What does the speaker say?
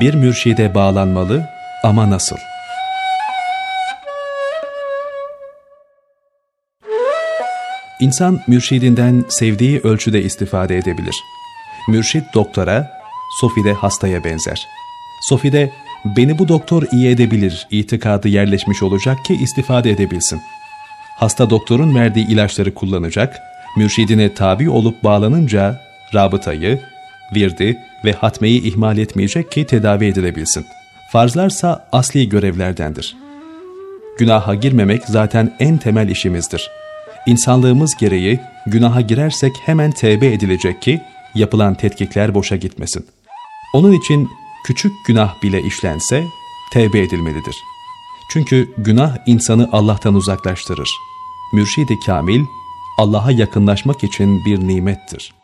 bir mürşide bağlanmalı ama nasıl? İnsan mürşidinden sevdiği ölçüde istifade edebilir. Mürşit doktora, Sofi de hastaya benzer. Sofi de beni bu doktor iyi edebilir itikadı yerleşmiş olacak ki istifade edebilsin. Hasta doktorun verdiği ilaçları kullanacak, mürşidine tabi olup bağlanınca rabıtayı, virdi ve hatmeyi ihmal etmeyecek ki tedavi edilebilsin. Farzlarsa asli görevlerdendir. Günaha girmemek zaten en temel işimizdir. İnsanlığımız gereği günaha girersek hemen tevbe edilecek ki yapılan tetkikler boşa gitmesin. Onun için küçük günah bile işlense tevbe edilmelidir. Çünkü günah insanı Allah'tan uzaklaştırır. Mürşid-i Kamil Allah'a yakınlaşmak için bir nimettir.